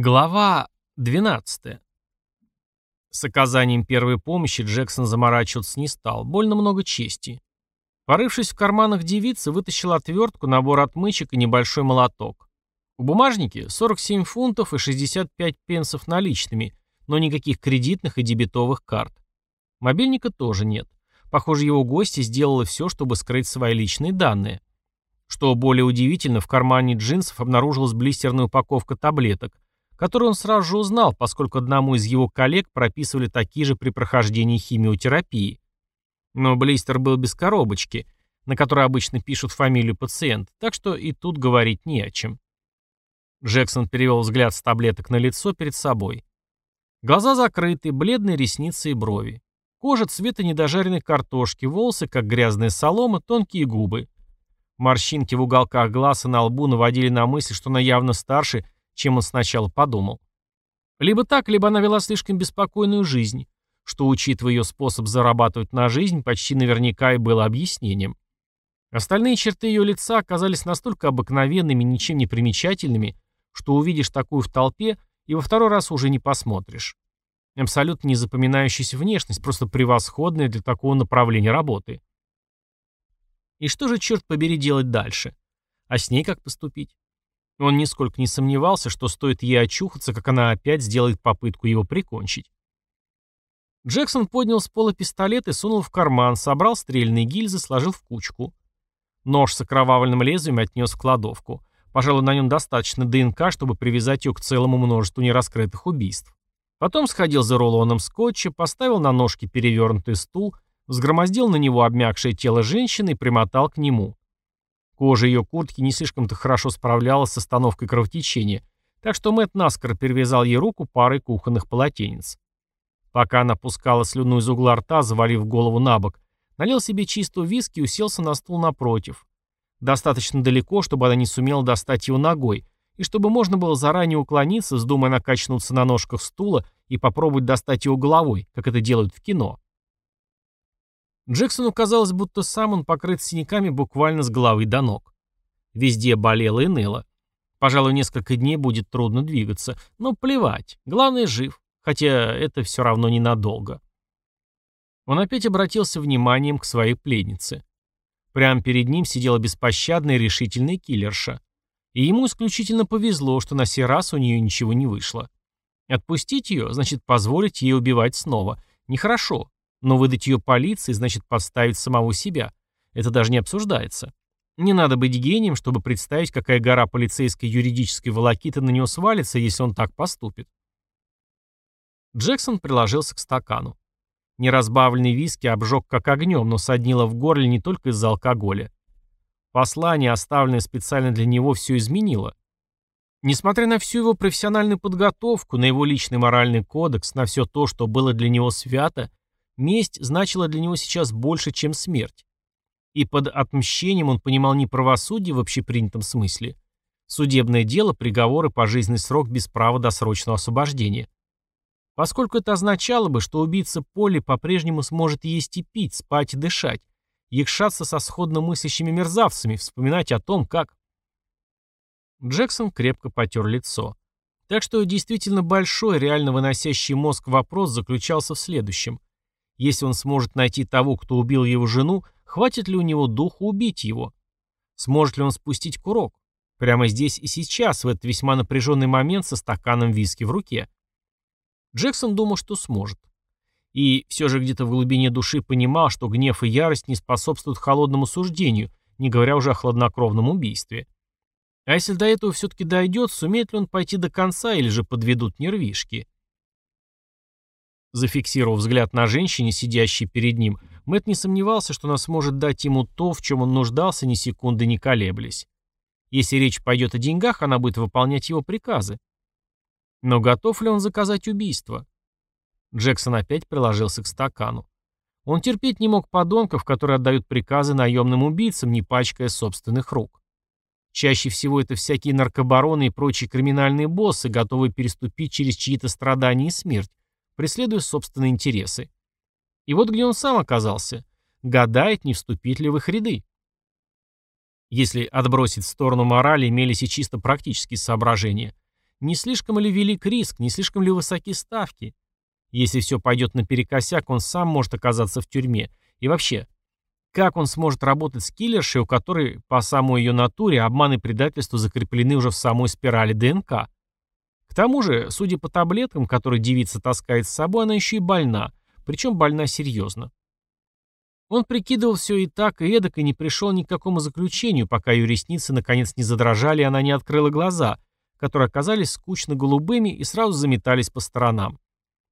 Глава 12. С оказанием первой помощи Джексон заморачиваться не стал, больно много чести. Порывшись в карманах девицы, вытащил отвертку, набор отмычек и небольшой молоток. В бумажнике 47 фунтов и 65 пенсов наличными, но никаких кредитных и дебетовых карт. Мобильника тоже нет. Похоже, его гостья сделала все, чтобы скрыть свои личные данные. Что более удивительно, в кармане джинсов обнаружилась блистерная упаковка таблеток – который он сразу же узнал, поскольку одному из его коллег прописывали такие же при прохождении химиотерапии. Но блистер был без коробочки, на которой обычно пишут фамилию пациента, так что и тут говорить не о чем. Джексон перевел взгляд с таблеток на лицо перед собой. Глаза закрыты, бледные ресницы и брови. Кожа цвета недожаренной картошки, волосы, как грязная солома, тонкие губы. Морщинки в уголках глаз и на лбу наводили на мысль, что она явно старше чем он сначала подумал. Либо так, либо она вела слишком беспокойную жизнь, что, учитывая ее способ зарабатывать на жизнь, почти наверняка и было объяснением. Остальные черты ее лица оказались настолько обыкновенными, ничем не примечательными, что увидишь такую в толпе и во второй раз уже не посмотришь. Абсолютно незапоминающаяся внешность, просто превосходная для такого направления работы. И что же, черт побери, делать дальше? А с ней как поступить? Он нисколько не сомневался, что стоит ей очухаться, как она опять сделает попытку его прикончить. Джексон поднял с пола пистолет и сунул в карман, собрал стрельные гильзы, сложил в кучку. Нож с окровавленным лезвием отнес в кладовку. Пожалуй, на нем достаточно ДНК, чтобы привязать ее к целому множеству нераскрытых убийств. Потом сходил за рулоном скотча, поставил на ножки перевернутый стул, взгромоздил на него обмякшее тело женщины и примотал к нему. Кожа ее куртки не слишком-то хорошо справлялась с остановкой кровотечения, так что Мэтт наскоро перевязал ей руку парой кухонных полотенец. Пока она пускала слюну из угла рта, завалив голову на бок, налил себе чистую виски и уселся на стул напротив. Достаточно далеко, чтобы она не сумела достать его ногой, и чтобы можно было заранее уклониться, вздумая накачнуться на ножках стула и попробовать достать его головой, как это делают в кино. Джексону казалось, будто сам он покрыт синяками буквально с головы до ног. Везде болело и ныло. Пожалуй, несколько дней будет трудно двигаться, но плевать, главное жив, хотя это все равно ненадолго. Он опять обратился вниманием к своей пленнице. Прямо перед ним сидела беспощадная и решительная киллерша. И ему исключительно повезло, что на сей раз у нее ничего не вышло. Отпустить ее, значит позволить ей убивать снова. Нехорошо, но выдать ее полиции значит подставить самого себя. Это даже не обсуждается. Не надо быть гением, чтобы представить, какая гора полицейской юридической волокиты на него свалится, если он так поступит. Джексон приложился к стакану. Неразбавленный виски обжег как огнем, но соднило в горле не только из-за алкоголя. Послание, оставленное специально для него, все изменило. Несмотря на всю его профессиональную подготовку, на его личный моральный кодекс, на все то, что было для него свято, Месть значила для него сейчас больше, чем смерть. И под отмщением он понимал не правосудие в общепринятом смысле. Судебное дело, приговоры, пожизненный срок без права досрочного освобождения. Поскольку это означало бы, что убийца Поли по-прежнему сможет есть и пить, спать и дышать, якшаться со сходно мыслящими мерзавцами, вспоминать о том, как... Джексон крепко потер лицо. Так что действительно большой, реально выносящий мозг вопрос заключался в следующем. Если он сможет найти того, кто убил его жену, хватит ли у него духу убить его? Сможет ли он спустить курок? Прямо здесь и сейчас, в этот весьма напряженный момент со стаканом виски в руке. Джексон думал, что сможет. И все же где-то в глубине души понимал, что гнев и ярость не способствуют холодному суждению, не говоря уже о хладнокровном убийстве. А если до этого все-таки дойдет, сумеет ли он пойти до конца или же подведут нервишки? Зафиксировав взгляд на женщине, сидящей перед ним, Мэтт не сомневался, что она сможет дать ему то, в чем он нуждался, ни секунды не колеблясь. Если речь пойдет о деньгах, она будет выполнять его приказы. Но готов ли он заказать убийство? Джексон опять приложился к стакану. Он терпеть не мог подонков, которые отдают приказы наемным убийцам, не пачкая собственных рук. Чаще всего это всякие наркобароны и прочие криминальные боссы, готовые переступить через чьи-то страдания и смерть, преследуя собственные интересы. И вот где он сам оказался. Гадает, не вступить ли в их ряды. Если отбросить в сторону морали, имелись и чисто практические соображения. Не слишком ли велик риск, не слишком ли высоки ставки? Если все пойдет наперекосяк, он сам может оказаться в тюрьме. И вообще, как он сможет работать с киллершей, у которой по самой ее натуре обман и предательство закреплены уже в самой спирали ДНК? Тому же, судя по таблеткам, которые девица таскает с собой, она еще и больна, причем больна серьезно. Он прикидывал все и так, и эдак, и не пришел ни к какому заключению, пока ее ресницы наконец не задрожали, и она не открыла глаза, которые оказались скучно голубыми и сразу заметались по сторонам.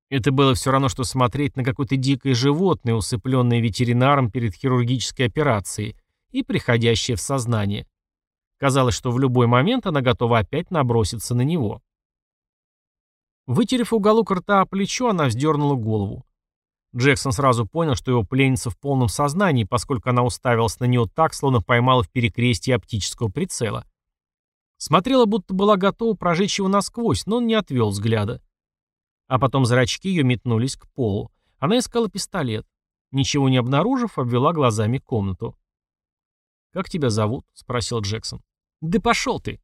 Это было все равно, что смотреть на какое-то дикое животное, усыпленное ветеринаром перед хирургической операцией и приходящее в сознание. Казалось, что в любой момент она готова опять наброситься на него. Вытерев уголок рта о плечо, она вздернула голову. Джексон сразу понял, что его пленница в полном сознании, поскольку она уставилась на него так, словно поймала в перекрестие оптического прицела. Смотрела, будто была готова прожечь его насквозь, но он не отвел взгляда. А потом зрачки ее метнулись к полу. Она искала пистолет. Ничего не обнаружив, обвела глазами комнату. «Как тебя зовут?» — спросил Джексон. «Да пошел ты!»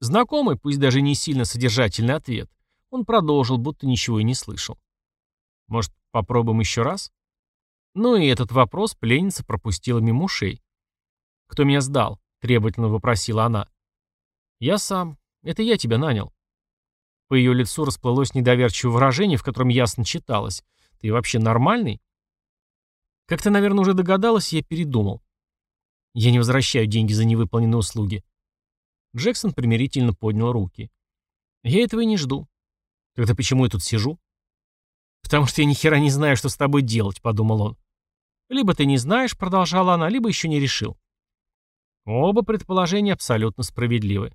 Знакомый, пусть даже не сильно содержательный ответ. Он продолжил, будто ничего и не слышал. «Может, попробуем еще раз?» Ну и этот вопрос пленница пропустила мимо ушей. «Кто меня сдал?» — требовательно вопросила она. «Я сам. Это я тебя нанял». По ее лицу расплылось недоверчивое выражение, в котором ясно читалось. «Ты вообще нормальный?» Как ты, наверное, уже догадалась, я передумал. Я не возвращаю деньги за невыполненные услуги. Джексон примирительно поднял руки. Я этого и не жду. Тогда почему я тут сижу? Потому что я ни хера не знаю, что с тобой делать, подумал он. Либо ты не знаешь, продолжала она, либо еще не решил. Оба предположения абсолютно справедливы.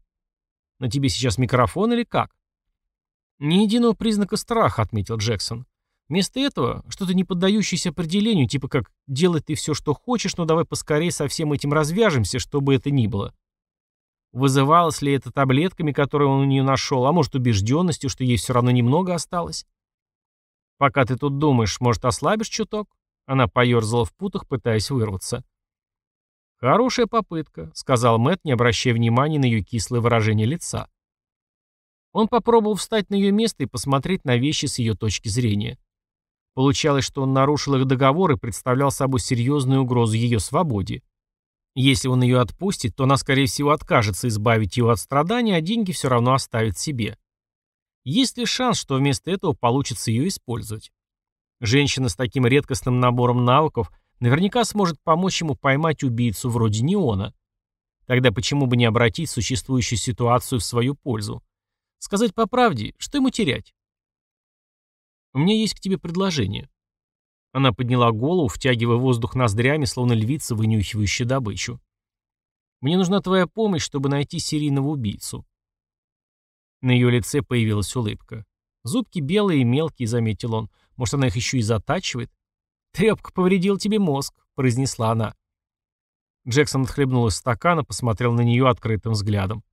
На тебе сейчас микрофон или как? «Ни единого признака страха», — отметил Джексон. «Вместо этого что-то не поддающееся определению, типа как «делай ты все, что хочешь, но давай поскорее со всем этим развяжемся, что бы это ни было». Вызывалось ли это таблетками, которые он у нее нашел, а может убежденностью, что ей все равно немного осталось? «Пока ты тут думаешь, может, ослабишь чуток?» Она поерзала в путах, пытаясь вырваться. «Хорошая попытка», — сказал Мэтт, не обращая внимания на ее кислое выражение лица. Он попробовал встать на ее место и посмотреть на вещи с ее точки зрения. Получалось, что он нарушил их договор и представлял собой серьезную угрозу ее свободе. Если он ее отпустит, то она, скорее всего, откажется избавить его от страданий, а деньги все равно оставит себе. Есть ли шанс, что вместо этого получится ее использовать? Женщина с таким редкостным набором навыков наверняка сможет помочь ему поймать убийцу вроде Неона. Тогда почему бы не обратить существующую ситуацию в свою пользу? Сказать по правде, что ему терять? У меня есть к тебе предложение. Она подняла голову, втягивая воздух ноздрями, словно львица, вынюхивающая добычу. Мне нужна твоя помощь, чтобы найти серийного убийцу. На ее лице появилась улыбка. Зубки белые и мелкие, заметил он. Может, она их еще и затачивает? Трепка повредил тебе мозг, произнесла она. Джексон отхлебнул из стакана, посмотрел на нее открытым взглядом.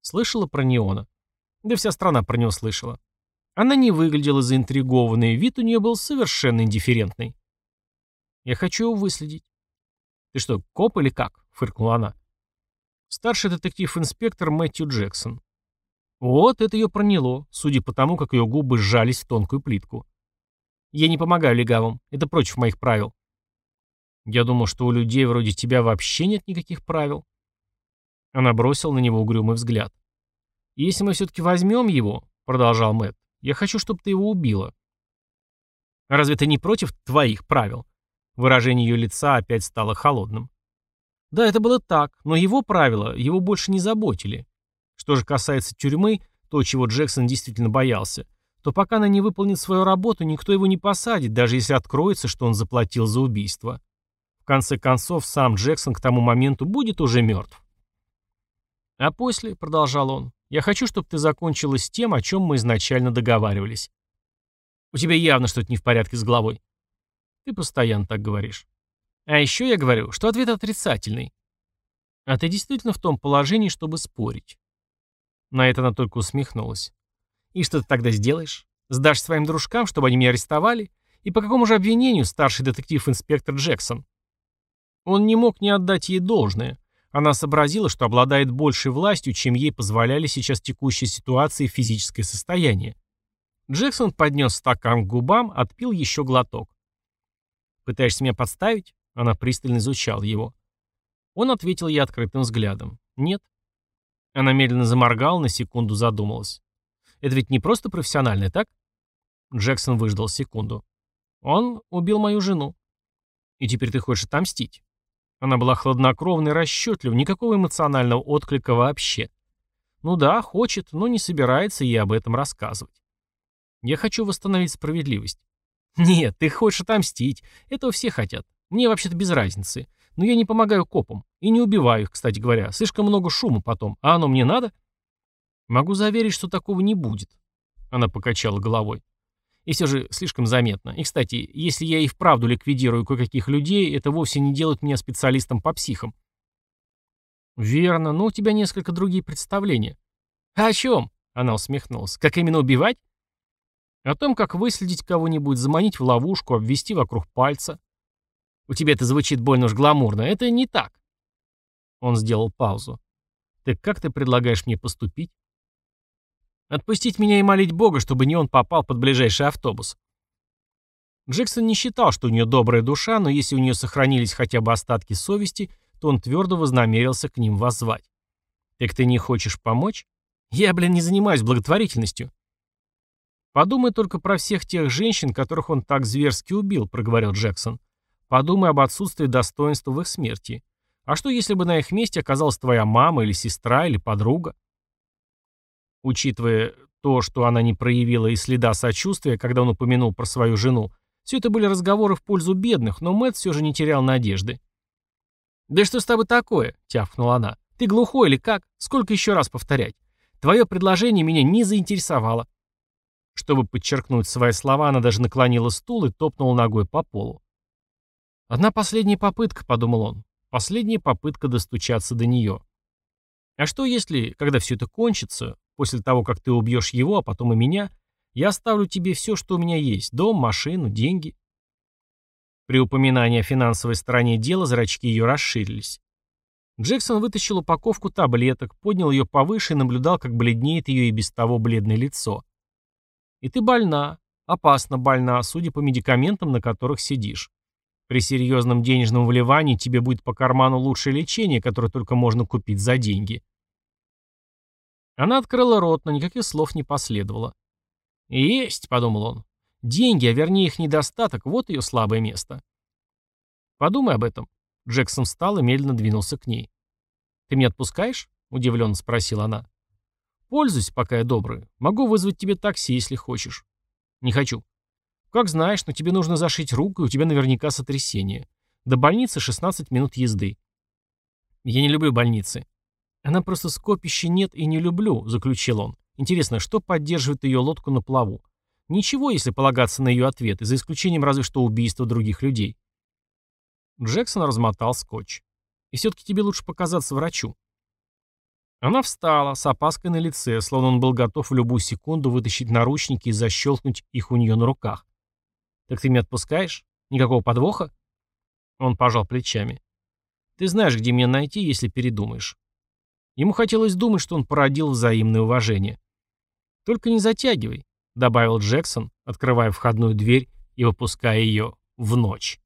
Слышала про Неона? Да вся страна про него слышала. Она не выглядела заинтригованной, вид у нее был совершенно индифферентный. «Я хочу его выследить». «Ты что, коп или как?» — фыркнула она. Старший детектив-инспектор Мэтью Джексон. Вот это ее проняло, судя по тому, как ее губы сжались в тонкую плитку. Я не помогаю легавым, это против моих правил. Я думал, что у людей вроде тебя вообще нет никаких правил. Она бросила на него угрюмый взгляд. «Если мы все-таки возьмем его», — продолжал Мэтт, — «я хочу, чтобы ты его убила». «Разве ты не против твоих правил?» Выражение ее лица опять стало холодным. Да, это было так, но его правила его больше не заботили. Что же касается тюрьмы, то, чего Джексон действительно боялся, то пока она не выполнит свою работу, никто его не посадит, даже если откроется, что он заплатил за убийство. В конце концов, сам Джексон к тому моменту будет уже мертв. «А после», — продолжал он, я хочу, чтобы ты закончила с тем, о чем мы изначально договаривались. У тебя явно что-то не в порядке с головой. Ты постоянно так говоришь. А еще я говорю, что ответ отрицательный. А ты действительно в том положении, чтобы спорить. На это она только усмехнулась. И что ты тогда сделаешь? Сдашь своим дружкам, чтобы они меня арестовали? И по какому же обвинению старший детектив-инспектор Джексон? Он не мог не отдать ей должное. Она сообразила, что обладает большей властью, чем ей позволяли сейчас текущие ситуации и физическое состояние. Джексон поднес стакан к губам, отпил еще глоток. «Пытаешься меня подставить?» Она пристально изучала его. Он ответил ей открытым взглядом. «Нет». Она медленно заморгала, на секунду задумалась. «Это ведь не просто профессиональное, так?» Джексон выждал секунду. «Он убил мою жену. И теперь ты хочешь отомстить?» Она была хладнокровной и расчетлива, никакого эмоционального отклика вообще. Ну да, хочет, но не собирается ей об этом рассказывать. Я хочу восстановить справедливость. Нет, ты хочешь отомстить. Этого все хотят. Мне вообще-то без разницы. Но я не помогаю копам. И не убиваю их, кстати говоря. Слишком много шума потом. А оно мне надо? Могу заверить, что такого не будет. Она покачала головой. И все же слишком заметно. И, кстати, если я и вправду ликвидирую кое-каких людей, это вовсе не делает меня специалистом по психам. Верно, но у тебя несколько другие представления. А о чем? Она усмехнулась. Как именно убивать? О том, как выследить кого-нибудь, заманить в ловушку, обвести вокруг пальца. У тебя это звучит больно уж гламурно. Это не так. Он сделал паузу. Так как ты предлагаешь мне поступить? Отпустить меня и молить Бога, чтобы не он попал под ближайший автобус. Джексон не считал, что у нее добрая душа, но если у нее сохранились хотя бы остатки совести, то он твердо вознамерился к ним воззвать. «Так ты не хочешь помочь? Я, блин, не занимаюсь благотворительностью». «Подумай только про всех тех женщин, которых он так зверски убил», — проговорил Джексон. «Подумай об отсутствии достоинства в их смерти. А что, если бы на их месте оказалась твоя мама или сестра или подруга?» Учитывая то, что она не проявила и следа сочувствия, когда он упомянул про свою жену, все это были разговоры в пользу бедных, но Мэтт все же не терял надежды. «Да что с тобой такое?» — тявкнула она. «Ты глухой или как? Сколько еще раз повторять? Твое предложение меня не заинтересовало». Чтобы подчеркнуть свои слова, она даже наклонила стул и топнула ногой по полу. «Одна последняя попытка», — подумал он. «Последняя попытка достучаться до нее». А что если, когда все это кончится, После того, как ты убьешь его, а потом и меня, я оставлю тебе все, что у меня есть. Дом, машину, деньги. При упоминании о финансовой стороне дела зрачки ее расширились. Джексон вытащил упаковку таблеток, поднял ее повыше и наблюдал, как бледнеет ее и без того бледное лицо. И ты больна, опасно больна, судя по медикаментам, на которых сидишь. При серьезном денежном вливании тебе будет по карману лучшее лечение, которое только можно купить за деньги. Она открыла рот, но никаких слов не последовало. «Есть», — подумал он. «Деньги, а вернее их недостаток, вот ее слабое место». «Подумай об этом». Джексон встал и медленно двинулся к ней. «Ты меня отпускаешь?» — удивленно спросила она. «Пользуйся, пока я добрый. Могу вызвать тебе такси, если хочешь». «Не хочу». «Как знаешь, но тебе нужно зашить руку, и у тебя наверняка сотрясение. До больницы 16 минут езды». «Я не люблю больницы», «Она просто скопища нет и не люблю», — заключил он. «Интересно, что поддерживает ее лодку на плаву? Ничего, если полагаться на ее ответы, за исключением разве что убийства других людей». Джексон размотал скотч. «И все-таки тебе лучше показаться врачу». Она встала, с опаской на лице, словно он был готов в любую секунду вытащить наручники и защелкнуть их у нее на руках. «Так ты меня отпускаешь? Никакого подвоха?» Он пожал плечами. «Ты знаешь, где меня найти, если передумаешь. Ему хотелось думать, что он породил взаимное уважение. «Только не затягивай», — добавил Джексон, открывая входную дверь и выпуская ее в ночь.